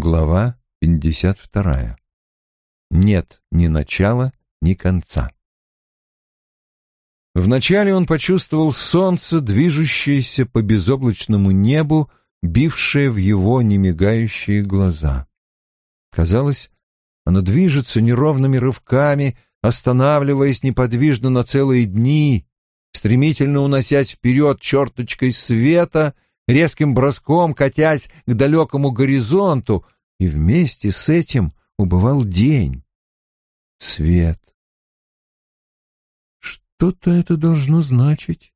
Глава 52. Нет ни начала, ни конца. Вначале он почувствовал солнце, движущееся по безоблачному небу, бившее в его немигающие глаза. Казалось, оно движется неровными рывками, останавливаясь неподвижно на целые дни, стремительно уносясь вперед черточкой света — резким броском катясь к далекому горизонту, и вместе с этим убывал день. Свет. Что-то это должно значить.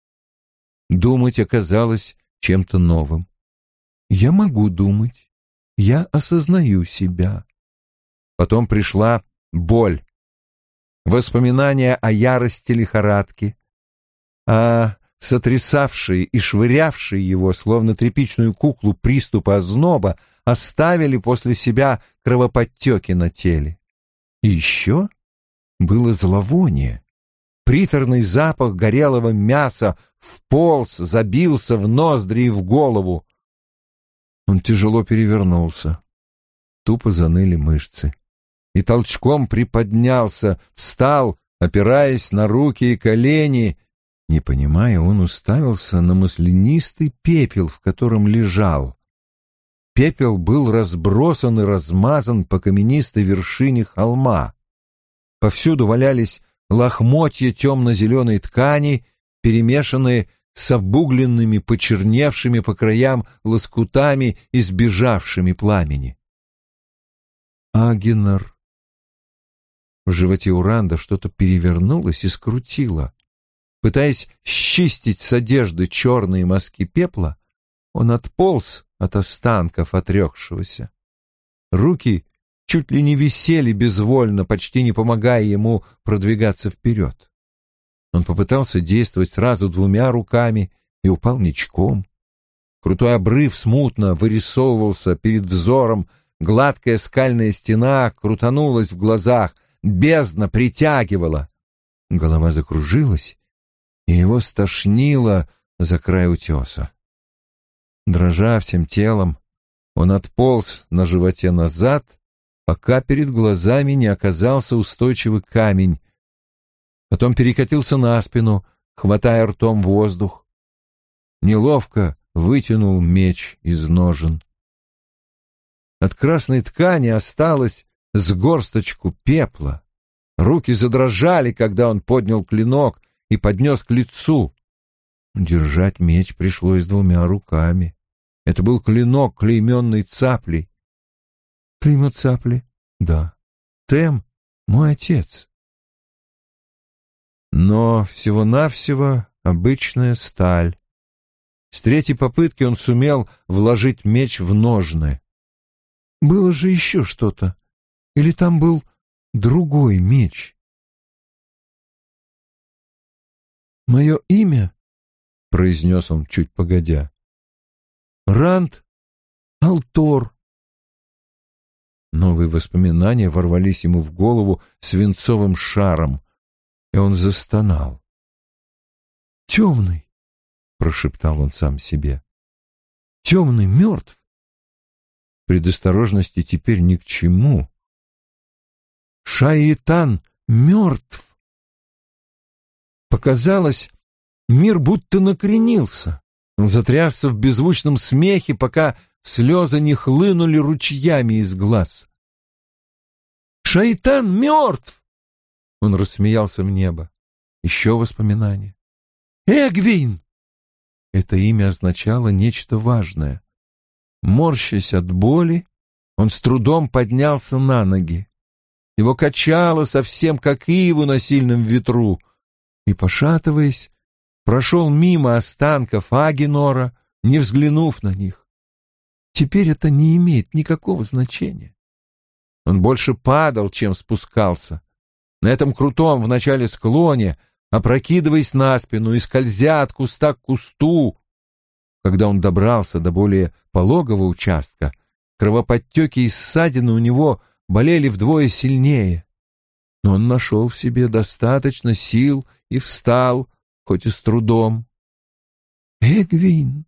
Думать оказалось чем-то новым. Я могу думать. Я осознаю себя. Потом пришла боль. Воспоминания о ярости лихорадки, о сотрясавшие и швырявшие его, словно тряпичную куклу, приступы озноба, оставили после себя кровоподтеки на теле. И еще было зловоние. Приторный запах горелого мяса вполз, забился в ноздри и в голову. Он тяжело перевернулся. Тупо заныли мышцы. И толчком приподнялся, встал, опираясь на руки и колени, не понимая, он уставился на маслянистый пепел, в котором лежал. Пепел был разбросан и размазан по каменистой вершине холма. Повсюду валялись лохмотья темно-зеленой ткани, перемешанные с обугленными, почерневшими по краям лоскутами, избежавшими пламени. Агинар. В животе Уранда что-то перевернулось и скрутило. Пытаясь счистить с одежды черные мазки пепла, он отполз от останков отрекшегося. Руки чуть ли не висели безвольно, почти не помогая ему продвигаться вперед. Он попытался действовать сразу двумя руками и упал ничком. Крутой обрыв смутно вырисовывался перед взором, гладкая скальная стена крутанулась в глазах, бездна притягивала. Голова закружилась, и его стошнило за край утеса. Дрожа всем телом, он отполз на животе назад, пока перед глазами не оказался устойчивый камень. Потом перекатился на спину, хватая ртом воздух. Неловко вытянул меч из ножен. От красной ткани осталось с горсточку пепла. Руки задрожали, когда он поднял клинок — и поднес к лицу. Держать меч пришлось двумя руками. Это был клинок, клейменный цаплей. Клеймо цапли? Да. Тем — мой отец. Но всего-навсего обычная сталь. С третьей попытки он сумел вложить меч в ножны. Было же еще что-то. Или там был другой меч? «Мое имя», — произнес он чуть погодя, — «Ранд Алтор». Новые воспоминания ворвались ему в голову свинцовым шаром, и он застонал. «Темный», — прошептал он сам себе, — «темный мертв». Предосторожности теперь ни к чему. Шаитан мертв. Показалось, мир будто накренился. Он затрясся в беззвучном смехе, пока слезы не хлынули ручьями из глаз. «Шайтан мертв!» Он рассмеялся в небо. Еще воспоминания. «Эгвин!» Это имя означало нечто важное. Морщась от боли, он с трудом поднялся на ноги. Его качало совсем как иву на сильном ветру — и, пошатываясь, прошел мимо останков Агинора, не взглянув на них. Теперь это не имеет никакого значения. Он больше падал, чем спускался. На этом крутом в начале склоне, опрокидываясь на спину и скользя от куста к кусту. Когда он добрался до более пологого участка, кровоподтеки и ссадины у него болели вдвое сильнее. Но он нашел в себе достаточно сил и встал, хоть и с трудом. «Эгвин!»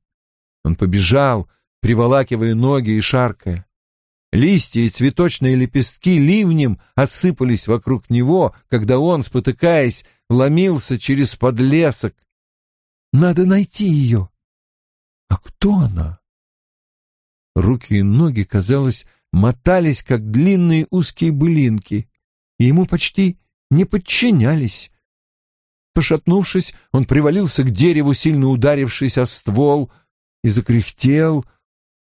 Он побежал, приволакивая ноги и шаркая. Листья и цветочные лепестки ливнем осыпались вокруг него, когда он, спотыкаясь, ломился через подлесок. «Надо найти ее!» «А кто она?» Руки и ноги, казалось, мотались, как длинные узкие былинки, и ему почти не подчинялись. Пошатнувшись, он привалился к дереву, сильно ударившись о ствол, и закряхтел.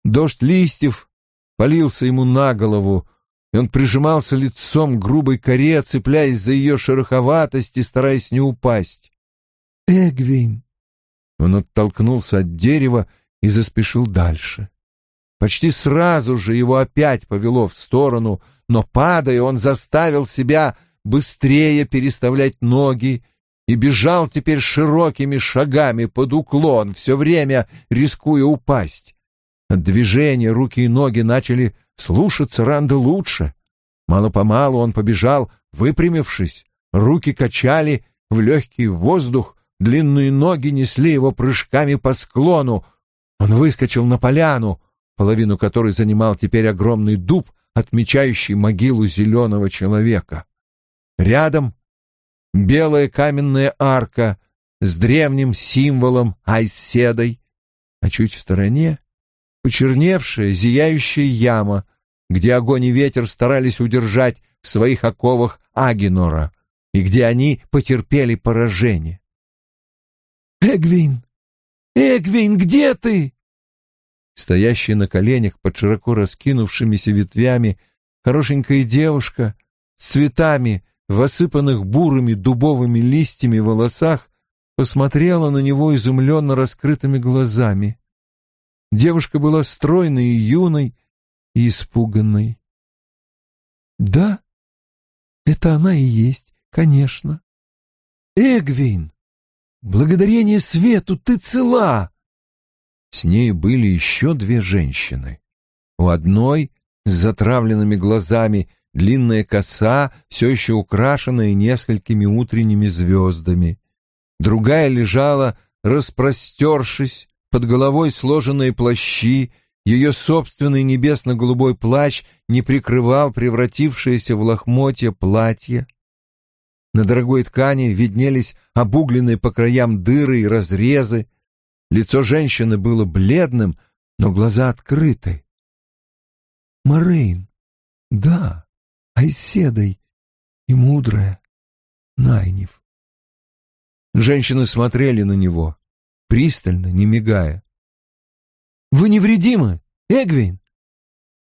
Дождь листьев полился ему на голову, и он прижимался лицом к грубой коре, цепляясь за ее шероховатость и стараясь не упасть. «Эгвин!» Он оттолкнулся от дерева и заспешил дальше. Почти сразу же его опять повело в сторону, но, падая, он заставил себя быстрее переставлять ноги и бежал теперь широкими шагами под уклон, все время рискуя упасть. От движения руки и ноги начали слушаться Ранда лучше. Мало-помалу он побежал, выпрямившись, руки качали в легкий воздух, длинные ноги несли его прыжками по склону. Он выскочил на поляну, половину которой занимал теперь огромный дуб, отмечающий могилу зеленого человека. Рядом белая каменная арка с древним символом Айседой, а чуть в стороне почерневшая, зияющая яма, где огонь и ветер старались удержать в своих оковах Агинора, и где они потерпели поражение. «Эгвин! Эгвин, где ты?» Стоящая на коленях под широко раскинувшимися ветвями, хорошенькая девушка с цветами в осыпанных бурыми дубовыми листьями волосах посмотрела на него изумленно раскрытыми глазами. Девушка была стройной и юной, и испуганной. «Да, это она и есть, конечно. Эгвин, благодарение свету ты цела!» С ней были еще две женщины. У одной с затравленными глазами длинная коса, все еще украшенная несколькими утренними звездами. Другая лежала, распростершись, под головой сложенные плащи, ее собственный небесно-голубой плащ не прикрывал превратившееся в лохмотья платье. На дорогой ткани виднелись обугленные по краям дыры и разрезы, Лицо женщины было бледным, но глаза открыты. Морейн, да, Айседой и мудрая Найнев. Женщины смотрели на него, пристально, не мигая. «Вы невредимы, Эгвин?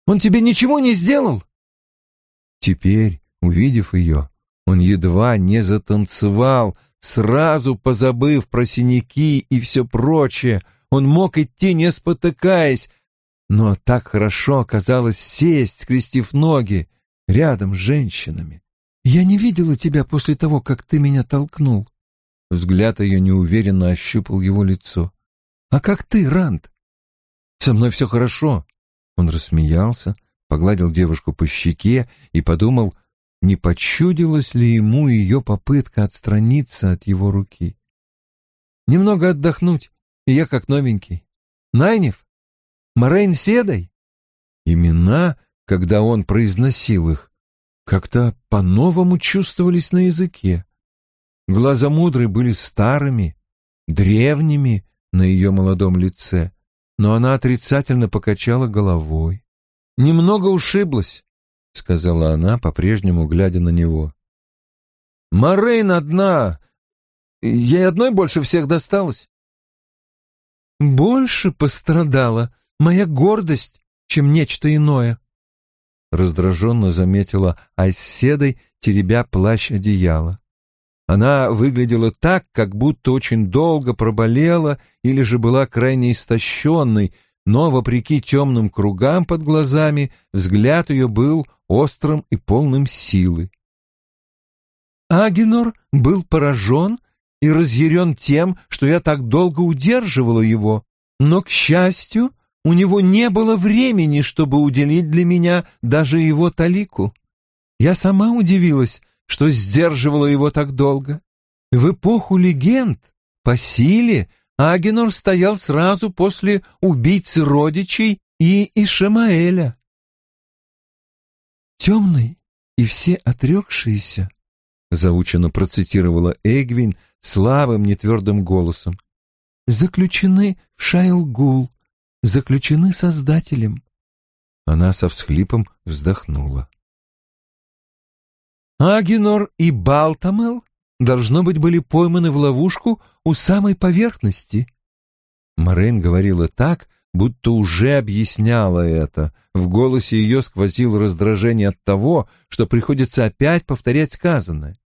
Он тебе ничего не сделал?» Теперь, увидев ее, он едва не затанцевал, сразу позабыв про синяки и все прочее. Он мог идти, не спотыкаясь, но так хорошо оказалось сесть, скрестив ноги, рядом с женщинами. «Я не видела тебя после того, как ты меня толкнул». Взгляд ее неуверенно ощупал его лицо. «А как ты, Ранд?» «Со мной все хорошо». Он рассмеялся, погладил девушку по щеке и подумал, не почудилась ли ему ее попытка отстраниться от его руки. «Немного отдохнуть, и я как новенький. Найнев? Морейн Седой?» Имена, когда он произносил их, как-то по-новому чувствовались на языке. Глаза мудрой были старыми, древними на ее молодом лице, но она отрицательно покачала головой. Немного ушиблась, — сказала она, по-прежнему глядя на него. «Морейн одна. Ей одной больше всех досталось». «Больше пострадала моя гордость, чем нечто иное», — раздраженно заметила Айседой, теребя плащ одеяла. Она выглядела так, как будто очень долго проболела или же была крайне истощенной, но, вопреки темным кругам под глазами, взгляд ее был острым и полным силы. Агенор был поражен и разъярен тем, что я так долго удерживала его, но, к счастью, у него не было времени, чтобы уделить для меня даже его талику. Я сама удивилась, что сдерживала его так долго. В эпоху легенд по силе Агенор стоял сразу после убийцы родичей и Ишемаэля. «Темный и все отрекшиеся», — заучено процитировала Эгвин слабым нетвердым голосом, «заключены в Шайлгул, заключены Создателем». Она со всхлипом вздохнула. Агинор и Балтамел, должно быть, были пойманы в ловушку у самой поверхности. Морейн говорила так, будто уже объясняла это. В голосе ее сквозило раздражение от того, что приходится опять повторять сказанное.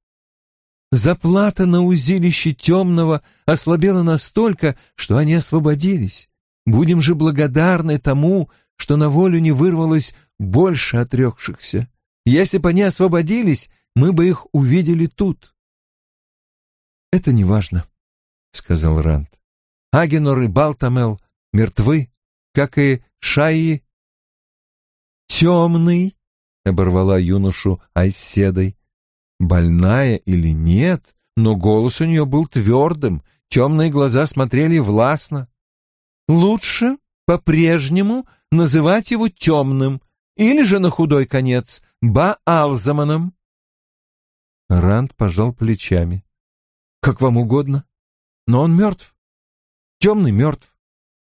Заплата на узилище темного ослабела настолько, что они освободились. Будем же благодарны тому, что на волю не вырвалось больше отрекшихся. Если бы они освободились, мы бы их увидели тут. — Это не важно, — сказал Ранд. — Агенор и Балтамел мертвы, как и Шаи. — Темный, — оборвала юношу Айседой. Больная или нет, но голос у нее был твердым, темные глаза смотрели властно. Лучше по-прежнему называть его темным, или же на худой конец Баалзаманом. Ранд пожал плечами. Как вам угодно. Но он мертв. Темный мертв.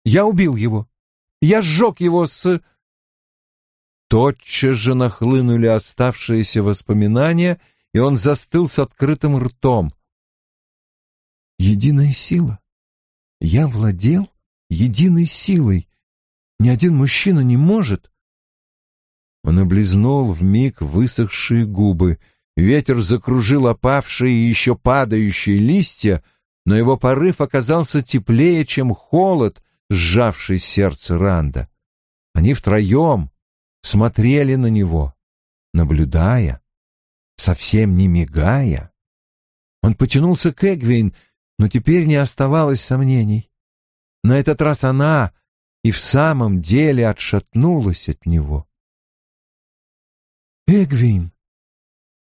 Я убил его. Я сжег его с... Тотчас же нахлынули оставшиеся воспоминания, и он застыл с открытым ртом. Единая сила. Я владел единой силой. Ни один мужчина не может. Он облизнул вмиг высохшие губы. Ветер закружил опавшие и еще падающие листья, но его порыв оказался теплее, чем холод, сжавший сердце Ранда. Они втроем смотрели на него, наблюдая, совсем не мигая. Он потянулся к Эгвин, но теперь не оставалось сомнений. На этот раз она и в самом деле отшатнулась от него. «Эгвин!»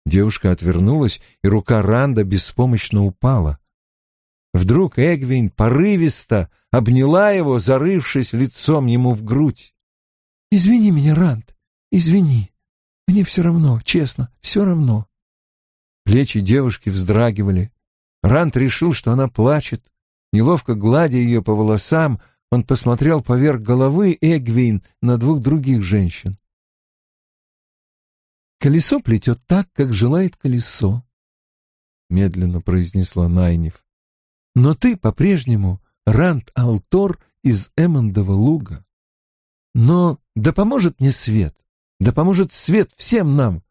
Девушка отвернулась, и рука Ранда беспомощно упала. Вдруг Эгвин порывисто обняла его, зарывшись лицом ему в грудь. «Извини меня, Ранд, извини. Мне все равно, честно, все равно». Плечи девушки вздрагивали. Ранд решил, что она плачет. Неловко гладя ее по волосам, он посмотрел поверх головы Эгвин на двух других женщин. «Колесо плетет так, как желает колесо», — медленно произнесла Найнев. «Но ты по-прежнему Ранд Алтор из Эммондова луга. Но да поможет мне свет, да поможет свет всем нам.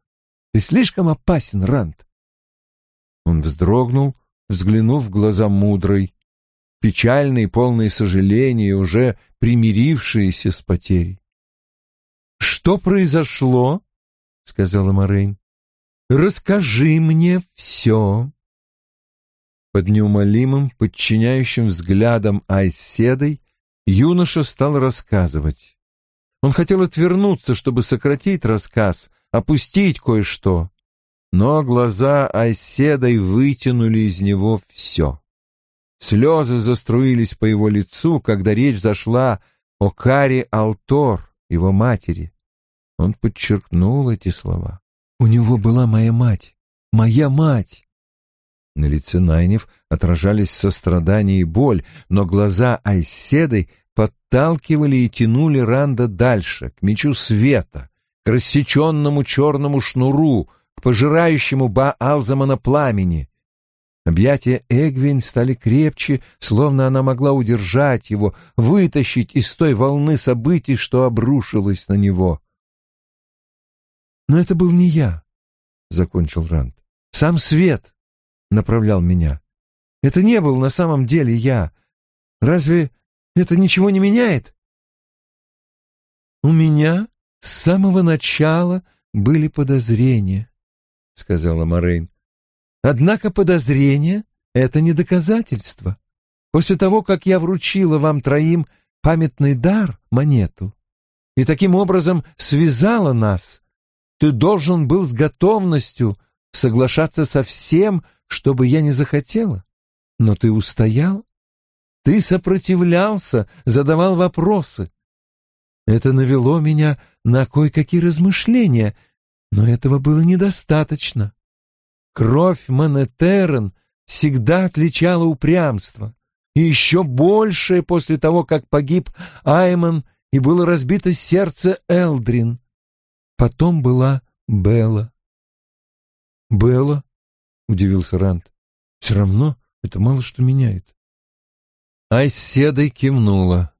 Ты слишком опасен, Ранд». Он вздрогнул, взглянув в глаза мудрой, печальные, полные сожаления уже примирившиеся с потерей. «Что произошло?» — сказала Морейн. «Расскажи мне все». Под неумолимым, подчиняющим взглядом Айседой юноша стал рассказывать. Он хотел отвернуться, чтобы сократить рассказ, опустить кое-что, но глаза Айседой вытянули из него все. Слезы заструились по его лицу, когда речь зашла о Каре Алтор, его матери. Он подчеркнул эти слова. «У него была моя мать! Моя мать!» На лице Найнев отражались сострадание и боль, но глаза Айседой подталкивали и тянули Ранда дальше, к мечу света, к рассеченному черному шнуру, к пожирающему Ба-Алзамана пламени. Объятия Эгвин стали крепче, словно она могла удержать его, вытащить из той волны событий, что обрушилась на него. Но это был не я, — закончил Ранд. Сам свет направлял меня. Это не был на самом деле я. Разве это ничего не меняет? У меня с самого начала были подозрения, — сказала Морейн. Однако подозрение — это не доказательство. После того, как я вручила вам троим памятный дар, монету, и таким образом связала нас, ты должен был с готовностью соглашаться со всем, что бы я не захотела. Но ты устоял. Ты сопротивлялся, задавал вопросы. Это навело меня на кое-какие размышления. Но этого было недостаточно. Кровь Монетерен всегда отличала упрямство, и еще большее после того, как погиб Айман и было разбито сердце Элдрин. Потом была Белла. «Белла?» — удивился Ранд. «Все равно это мало что меняет». Айседой кивнула.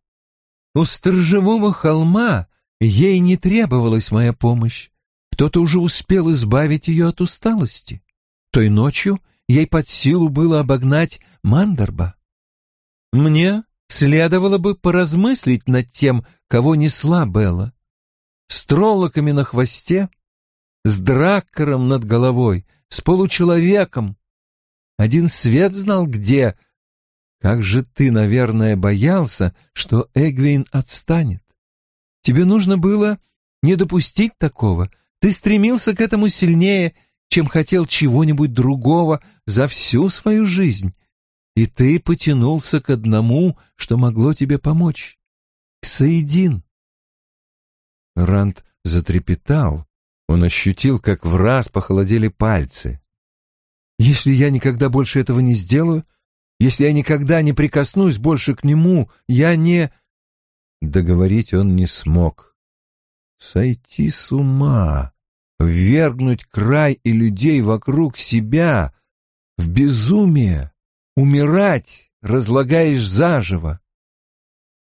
«У сторожевого холма ей не требовалась моя помощь. Кто-то уже успел избавить ее от усталости. Той ночью ей под силу было обогнать Мандерба. Мне следовало бы поразмыслить над тем, кого несла Белла. С троллоками на хвосте, с драккером над головой, с получеловеком. Один свет знал где. Как же ты, наверное, боялся, что Эгвин отстанет. Тебе нужно было не допустить такого. Ты стремился к этому сильнее, чем хотел чего-нибудь другого за всю свою жизнь. И ты потянулся к одному, что могло тебе помочь. К Саидин. Ранд затрепетал. Он ощутил, как в раз похолодели пальцы. «Если я никогда больше этого не сделаю, если я никогда не прикоснусь больше к нему, я не...» Договорить он не смог. Сойти с ума, ввергнуть край и людей вокруг себя в безумие, умирать, разлагаешь заживо.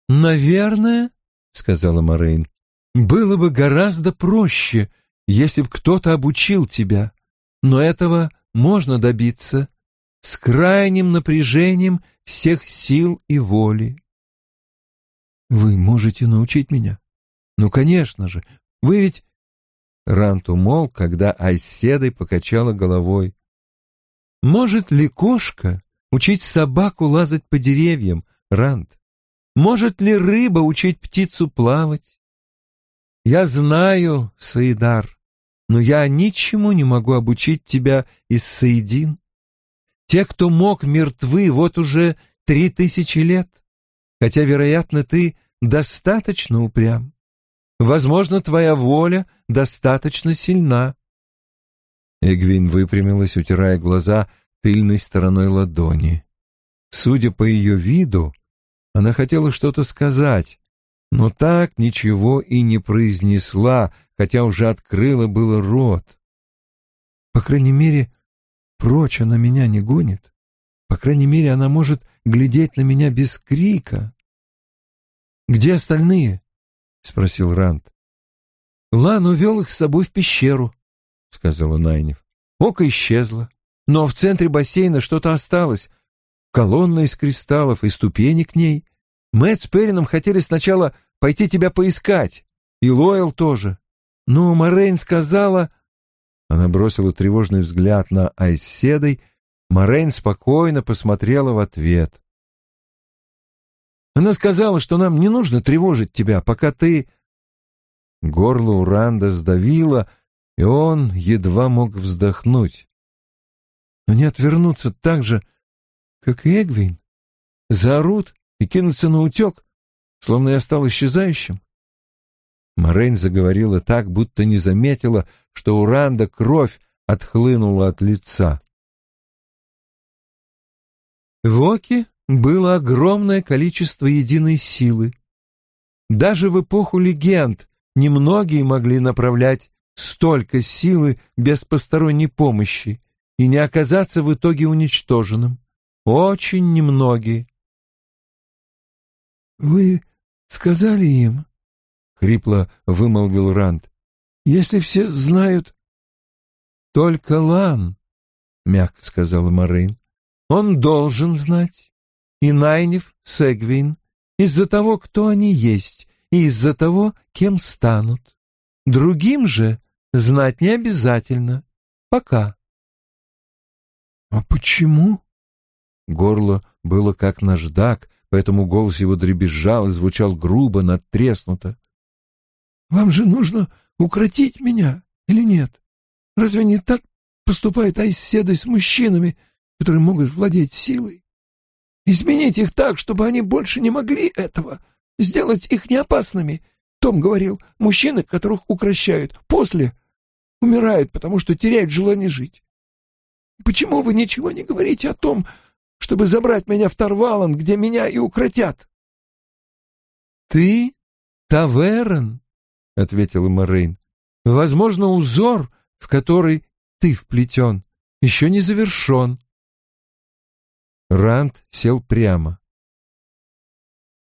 «Наверное, — сказала Морейн, — было бы гораздо проще, если б кто-то обучил тебя, но этого можно добиться с крайним напряжением всех сил и воли. Вы можете научить меня? Ну, конечно же. Вы ведь... Рант умолк, когда Айседой покачала головой. Может ли кошка учить собаку лазать по деревьям, Рант? Может ли рыба учить птицу плавать? Я знаю, Саидар, но я ничему не могу обучить тебя из Саидин. Те, кто мог, мертвы вот уже три тысячи лет, хотя, вероятно, ты достаточно упрям. Возможно, твоя воля достаточно сильна. Эгвин выпрямилась, утирая глаза тыльной стороной ладони. Судя по ее виду, она хотела что-то сказать, но так ничего и не произнесла, хотя уже открыла было рот. По крайней мере, прочь она меня не гонит. По крайней мере, она может глядеть на меня без крика. «Где остальные?» — спросил Ранд. «Лан увел их с собой в пещеру», — сказала Найнев. Око исчезло, но в центре бассейна что-то осталось. Колонна из кристаллов и ступени к ней. Мэтт с Перином хотели сначала пойти тебя поискать, и Лойл тоже. Но Морейн сказала... Она бросила тревожный взгляд на Айседой. Морейн спокойно посмотрела в ответ. Она сказала, что нам не нужно тревожить тебя, пока ты...» Горло Уранда сдавило, и он едва мог вздохнуть. «Но не отвернуться так же, как и Эгвин. Заорут и кинутся на утек, словно я стал исчезающим». Морейн заговорила так, будто не заметила, что у Ранда кровь отхлынула от лица. Воки было огромное количество единой силы. Даже в эпоху легенд немногие могли направлять столько силы без посторонней помощи и не оказаться в итоге уничтоженным. Очень немногие. «Вы сказали им?» — хрипло вымолвил Ранд. «Если все знают...» «Только Лан», — мягко сказала Морейн. «Он должен знать и Найнев с Эгвин из-за того, кто они есть, и из-за того, кем станут. Другим же знать не обязательно. Пока. А почему? Горло было как наждак, поэтому голос его дребезжал и звучал грубо, надтреснуто. Вам же нужно укротить меня или нет? Разве не так поступают айседы с мужчинами, которые могут владеть силой? Изменить их так, чтобы они больше не могли этого. Сделать их неопасными. Том говорил, мужчины, которых укращают, после умирают, потому что теряют желание жить. Почему вы ничего не говорите о том, чтобы забрать меня в Тарвалан, где меня и укротят?» «Ты Таверн», — ответила Морейн. «Возможно, узор, в который ты вплетен, еще не завершен». Ранд сел прямо.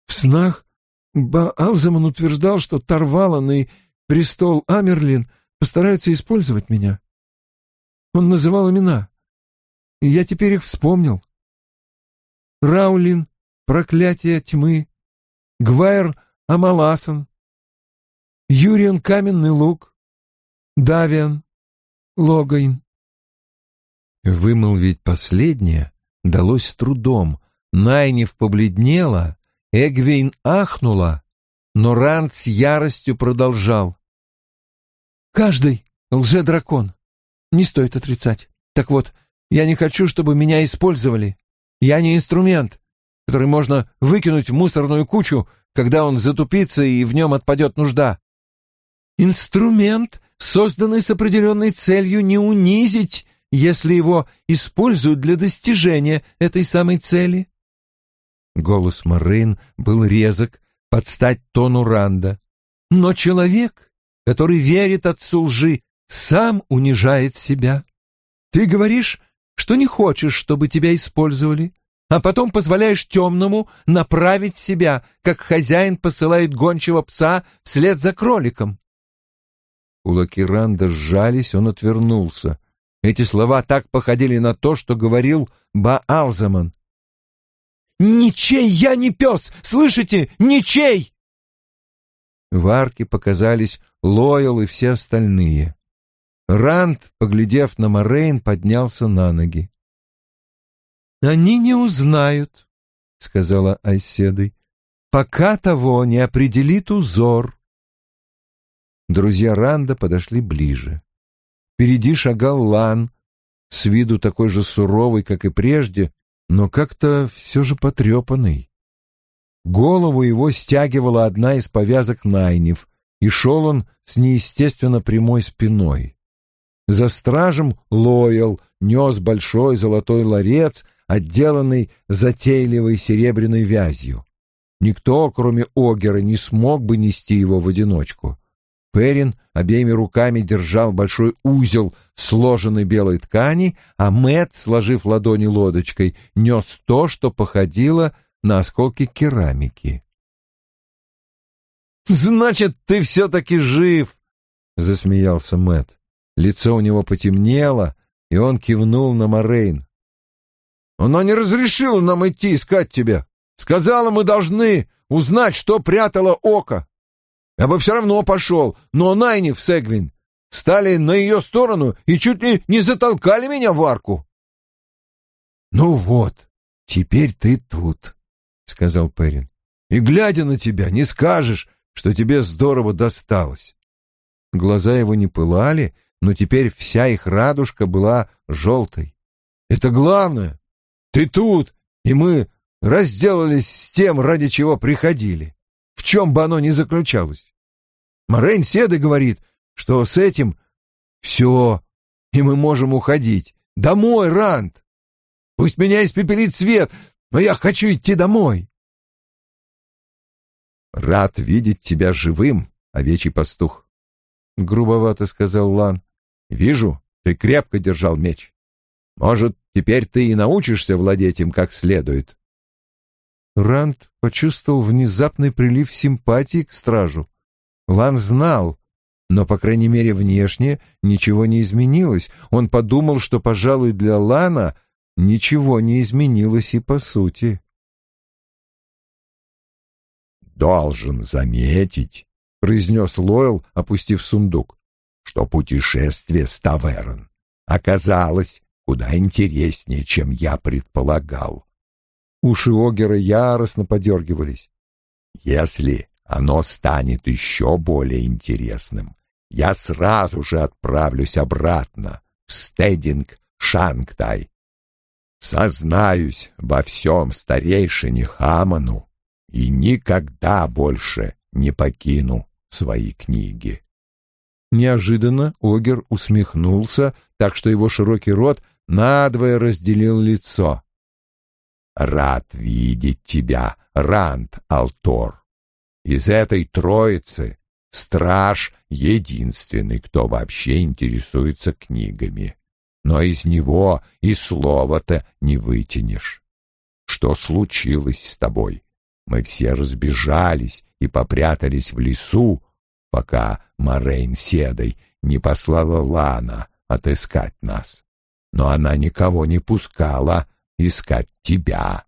В снах Баалзаман утверждал, что Тарвалан и престол Амерлин постараются использовать меня. Он называл имена, и я теперь их вспомнил. Раулин, проклятие тьмы, Гвайр Амаласан, Юриан Каменный Лук, Давиан, Логайн. Вымолвить последнее далось с трудом. Найнев побледнела, Эгвейн ахнула, но Ранд с яростью продолжал. «Каждый лже-дракон. Не стоит отрицать. Так вот, я не хочу, чтобы меня использовали. Я не инструмент, который можно выкинуть в мусорную кучу, когда он затупится и в нем отпадет нужда. Инструмент, созданный с определенной целью не унизить, если его используют для достижения этой самой цели. Голос Морейн был резок, под стать тону Ранда. Но человек, который верит отцу лжи, сам унижает себя. Ты говоришь, что не хочешь, чтобы тебя использовали, а потом позволяешь темному направить себя, как хозяин посылает гончего пса вслед за кроликом. Кулаки Ранда сжались, он отвернулся. Эти слова так походили на то, что говорил Баалзаман. «Ничей я не пес! Слышите? Ничей!» В арке показались Лойл и все остальные. Ранд, поглядев на Морейн, поднялся на ноги. «Они не узнают», — сказала Айседой, — «пока того не определит узор». Друзья Ранда подошли ближе. Впереди шагал Лан, с виду такой же суровый, как и прежде, но как-то все же потрепанный. Голову его стягивала одна из повязок Найнев, и шел он с неестественно прямой спиной. За стражем Лоял нес большой золотой ларец, отделанный затейливой серебряной вязью. Никто, кроме Огера, не смог бы нести его в одиночку. Перин обеими руками держал большой узел сложенной белой ткани, а Мэт, сложив ладони лодочкой, нес то, что походило на осколки керамики. «Значит, ты все-таки жив!» — засмеялся Мэт. Лицо у него потемнело, и он кивнул на Морейн. «Она не разрешила нам идти искать тебя. Сказала, мы должны узнать, что прятало око. Я бы все равно пошел, но Найниф с стали на ее сторону и чуть ли не затолкали меня в арку». «Ну вот, теперь ты тут», — сказал Перин. «И, глядя на тебя, не скажешь, что тебе здорово досталось». Глаза его не пылали, но теперь вся их радужка была желтой. «Это главное! Ты тут, и мы разделались с тем, ради чего приходили, в чем бы оно ни заключалось. Морейн Седы говорит, что с этим все, и мы можем уходить. Домой, Ранд! Пусть меня испепелит свет, но я хочу идти домой!» «Рад видеть тебя живым, овечий пастух», — грубовато сказал Лан. Вижу, ты крепко держал меч. Может, теперь ты и научишься владеть им как следует. Ранд почувствовал внезапный прилив симпатии к стражу. Лан знал, но, по крайней мере, внешне ничего не изменилось. Он подумал, что, пожалуй, для Лана ничего не изменилось и по сути. «Должен заметить», — произнес Лойл, опустив сундук, что путешествие с Таверн оказалось куда интереснее, чем я предполагал. Уши Огера яростно подергивались. Если оно станет еще более интересным, я сразу же отправлюсь обратно в Стединг Шангтай. Сознаюсь во всем старейшине Хаману и никогда больше не покину свои книги. Неожиданно Огер усмехнулся, так что его широкий рот надвое разделил лицо. «Рад видеть тебя, Ранд Алтор. Из этой троицы страж единственный, кто вообще интересуется книгами. Но из него и слова-то не вытянешь. Что случилось с тобой? Мы все разбежались и попрятались в лесу, пока Морейн Седой не послала Лана отыскать нас. Но она никого не пускала искать тебя.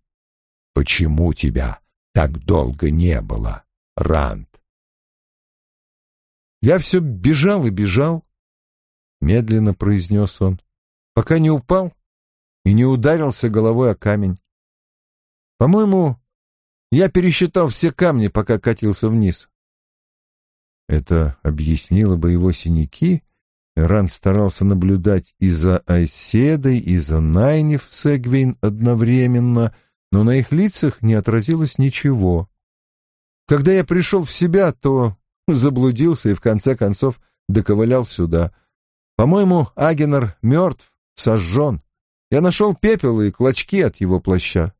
Почему тебя так долго не было, Ранд? Я все бежал и бежал, — медленно произнес он, пока не упал и не ударился головой о камень. По-моему, я пересчитал все камни, пока катился вниз. Это объяснило бы его синяки. Ран старался наблюдать и за Айседой, и за Найнев с Эгвейн одновременно, но на их лицах не отразилось ничего. Когда я пришел в себя, то заблудился и в конце концов доковылял сюда. По-моему, Агенер мертв, сожжен. Я нашел пепел и клочки от его плаща.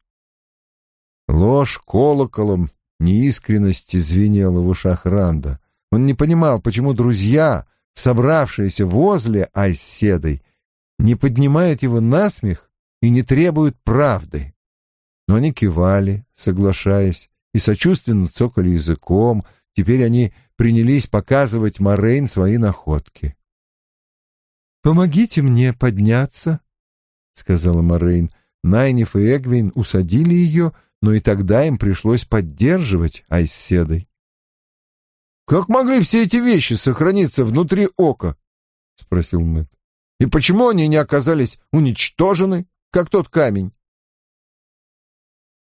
Ложь колоколом неискренности звенела в ушах Ранда. Он не понимал, почему друзья, собравшиеся возле Айседой, не поднимают его на смех и не требуют правды. Но они кивали, соглашаясь, и сочувственно цокали языком. Теперь они принялись показывать Морейн свои находки. «Помогите мне подняться», — сказала Морейн. Найниф и Эгвин усадили ее, но и тогда им пришлось поддерживать Айседой. Как могли все эти вещи сохраниться внутри ока? спросил Мэтт. И почему они не оказались уничтожены, как тот камень?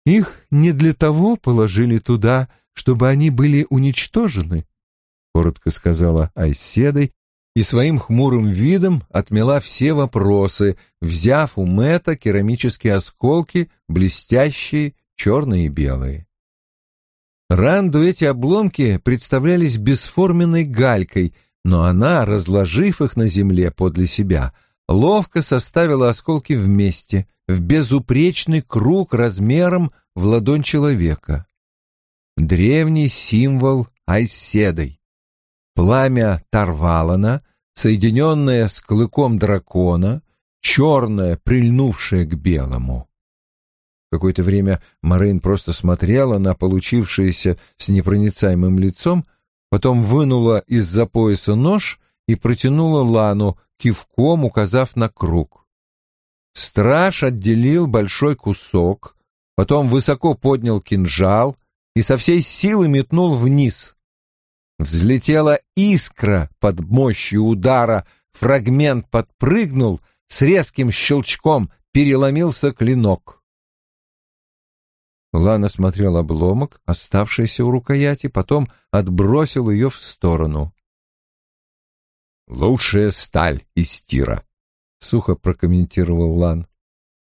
Их не для того положили туда, чтобы они были уничтожены, коротко сказала Айседой и своим хмурым видом отмела все вопросы, взяв у Мэтта керамические осколки, блестящие, черные и белые. Ранду эти обломки представлялись бесформенной галькой, но она, разложив их на земле подле себя, ловко составила осколки вместе, в безупречный круг размером в ладонь человека. Древний символ Айседой. Пламя Тарвалана, соединенное с клыком дракона, черное, прильнувшее к белому. Какое-то время Морейн просто смотрела на получившееся с непроницаемым лицом, потом вынула из-за пояса нож и протянула Лану, кивком указав на круг. Страж отделил большой кусок, потом высоко поднял кинжал и со всей силы метнул вниз. Взлетела искра под мощью удара, фрагмент подпрыгнул, с резким щелчком переломился клинок. Лана смотрел обломок, оставшийся у рукояти, потом отбросил ее в сторону. «Лучшая сталь из тира», — сухо прокомментировал Лан.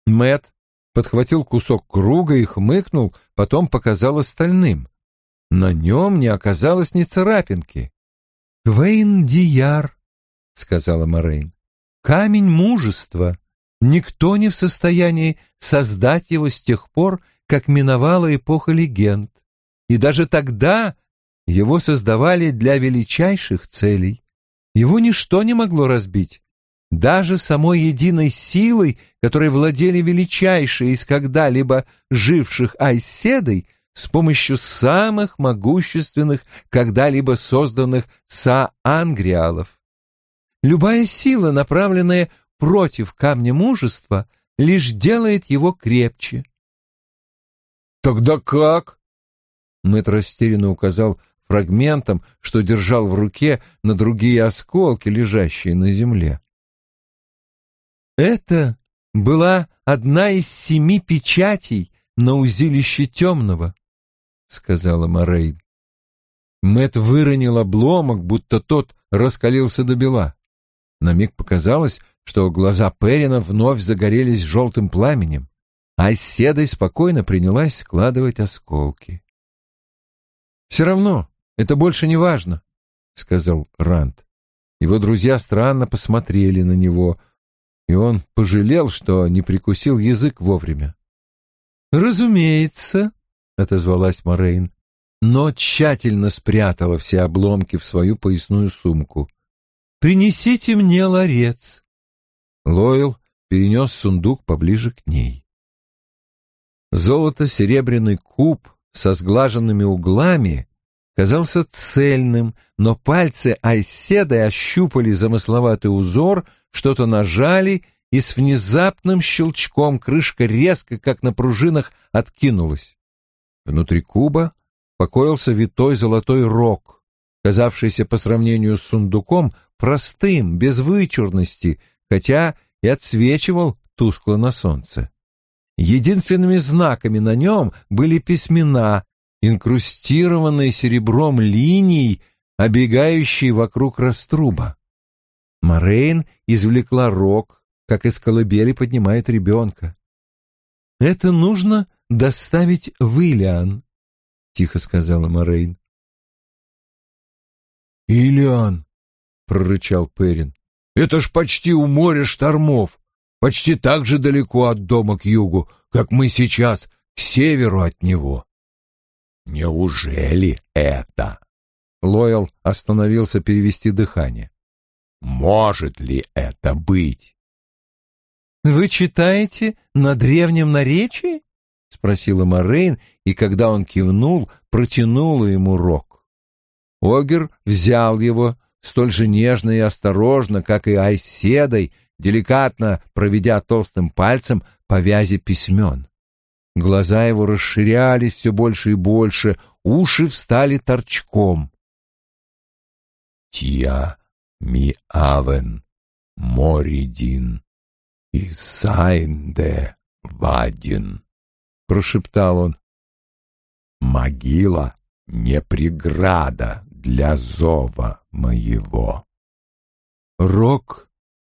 Мэт подхватил кусок круга и хмыкнул, потом показал остальным. На нем не оказалось ни царапинки. «Квейн Дияр», — сказала Морейн, — «камень мужества. Никто не в состоянии создать его с тех пор, как миновала эпоха легенд, и даже тогда его создавали для величайших целей. Его ничто не могло разбить. Даже самой единой силой, которой владели величайшие из когда-либо живших айседой, с помощью самых могущественных, когда-либо созданных са-ангриалов. Любая сила, направленная против камня мужества, лишь делает его крепче. «Тогда как?» Мэтт растерянно указал фрагментом, что держал в руке, на другие осколки, лежащие на земле. Это была одна из семи печатей на узилище темного, — сказала Морейн. Мэт выронил обломок, будто тот раскалился до бела. На миг показалось, что глаза Перина вновь загорелись желтым пламенем а седой спокойно принялась складывать осколки. «Все равно, это больше не важно», — сказал Ранд. Его друзья странно посмотрели на него, и он пожалел, что не прикусил язык вовремя. «Разумеется», — отозвалась Морейн, но тщательно спрятала все обломки в свою поясную сумку. «Принесите мне ларец». Лойл перенес сундук поближе к ней. Золото-серебряный куб со сглаженными углами казался цельным, но пальцы Айседы ощупали замысловатый узор, что-то нажали, и с внезапным щелчком крышка резко, как на пружинах, откинулась. Внутри куба покоился витой золотой рог, казавшийся по сравнению с сундуком простым, без вычурности, хотя и отсвечивал тускло на солнце. Единственными знаками на нем были письмена, инкрустированные серебром линий, обегающие вокруг раструба. Морейн извлекла рог, как из колыбели поднимают ребенка. «Это нужно доставить в Илиан», — тихо сказала Морейн. «Илиан», — прорычал Перин, — «это ж почти у моря штормов, почти так же далеко от дома к югу, как мы сейчас к северу от него». «Неужели это?» Лойл остановился перевести дыхание. «Может ли это быть?» «Вы читаете на древнем наречии?» — спросила Морейн, и когда он кивнул, протянула ему рог. Огер взял его столь же нежно и осторожно, как и Айседой, деликатно проведя толстым пальцем по вязи письмен. Глаза его расширялись все больше и больше, уши встали торчком. «Тия ми авен моридин исайнде вадин», — прошептал он. «Могила не преграда для зова моего». Рог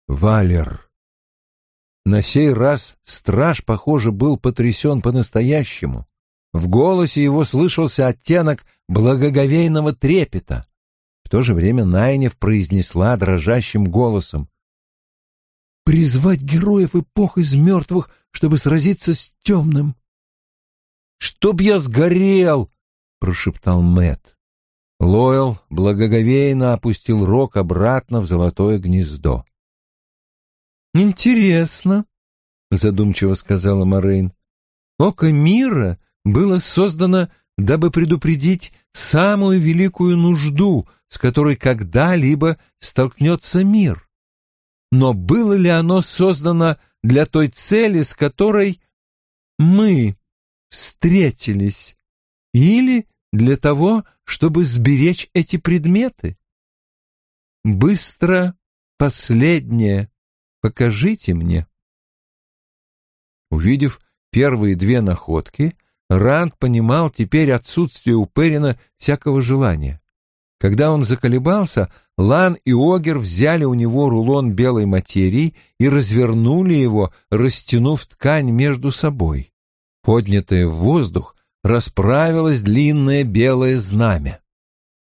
Валир. На сей раз страж, похоже, был потрясен по-настоящему. В голосе его слышался оттенок благоговейного трепета. В то же время Найнев произнесла дрожащим голосом. «Призвать героев эпох из мертвых, чтобы сразиться с темным!» «Чтоб я сгорел!» — прошептал Мэт. Лойл благоговейно опустил рог обратно в золотое гнездо. «Интересно», — задумчиво сказала Морейн. «Око мира было создано, дабы предупредить самую великую нужду, с которой когда-либо столкнется мир. Но было ли оно создано для той цели, с которой мы встретились, или для того, чтобы сберечь эти предметы? Быстро последнее Покажите мне. Увидев первые две находки, Ранд понимал теперь отсутствие у Перина всякого желания. Когда он заколебался, Лан и Огер взяли у него рулон белой материи и развернули его, растянув ткань между собой. Поднятое в воздух расправилось длинное белое знамя.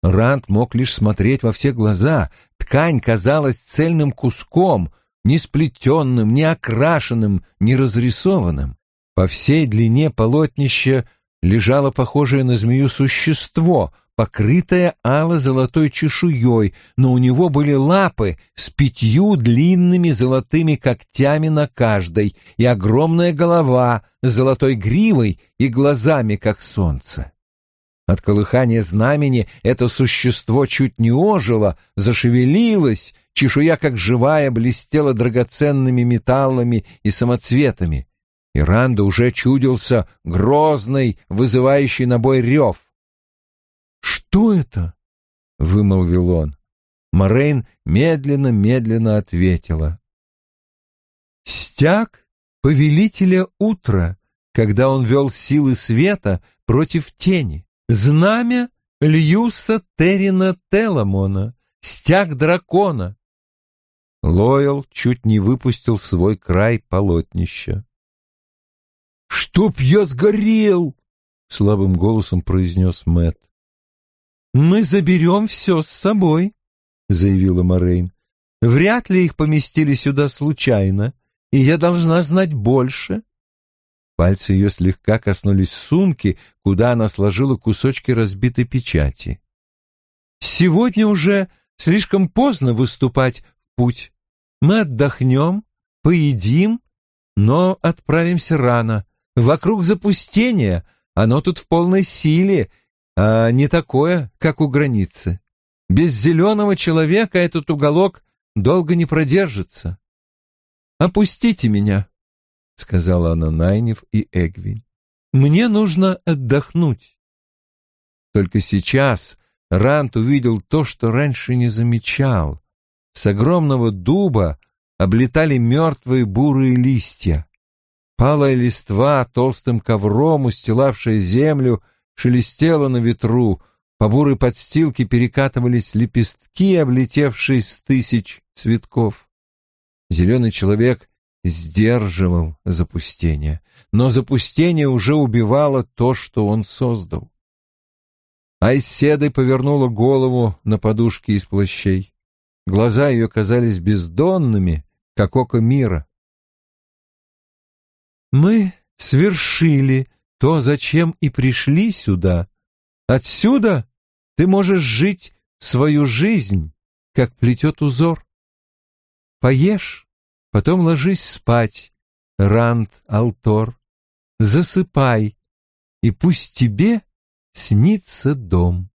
Ранд мог лишь смотреть во все глаза, ткань казалась цельным куском — не сплетенным, не окрашенным, не разрисованным. По всей длине полотнища лежало похожее на змею существо, покрытое ало-золотой чешуей, но у него были лапы с пятью длинными золотыми когтями на каждой и огромная голова с золотой гривой и глазами, как солнце. От колыхания знамени это существо чуть не ожило, зашевелилось, чешуя, как живая, блестела драгоценными металлами и самоцветами. И Ранда уже чудился грозный, вызывающий на бой рев. «Что это?» — вымолвил он. Морейн медленно-медленно ответила. «Стяг повелителя утра, когда он вел силы света против тени. Знамя Льюса Террина Теламона, стяг дракона. Лойл чуть не выпустил свой край полотнища. «Чтоб я сгорел!» — слабым голосом произнес Мэт. «Мы заберем все с собой», — заявила Морейн. «Вряд ли их поместили сюда случайно, и я должна знать больше». Пальцы ее слегка коснулись сумки, куда она сложила кусочки разбитой печати. «Сегодня уже слишком поздно выступать в путь. Мы отдохнем, поедим, но отправимся рано. Вокруг запустения, оно тут в полной силе, а не такое, как у границы. Без зеленого человека этот уголок долго не продержится. «Опустите меня», — сказала она Найнев и Эгвин. «Мне нужно отдохнуть». Только сейчас Рант увидел то, что раньше не замечал. С огромного дуба облетали мертвые бурые листья. Палая листва, толстым ковром устилавшая землю, шелестела на ветру, по бурой подстилке перекатывались лепестки, облетевшие с тысяч цветков. Зеленый человек сдерживал запустение, но запустение уже убивало то, что он создал. Айседой повернула голову на подушке из плащей. Глаза ее казались бездонными, как око мира. «Мы свершили то, зачем и пришли сюда. Отсюда ты можешь жить свою жизнь, как плетет узор. Поешь, потом ложись спать, Ранд Алтор, засыпай, и пусть тебе снится дом.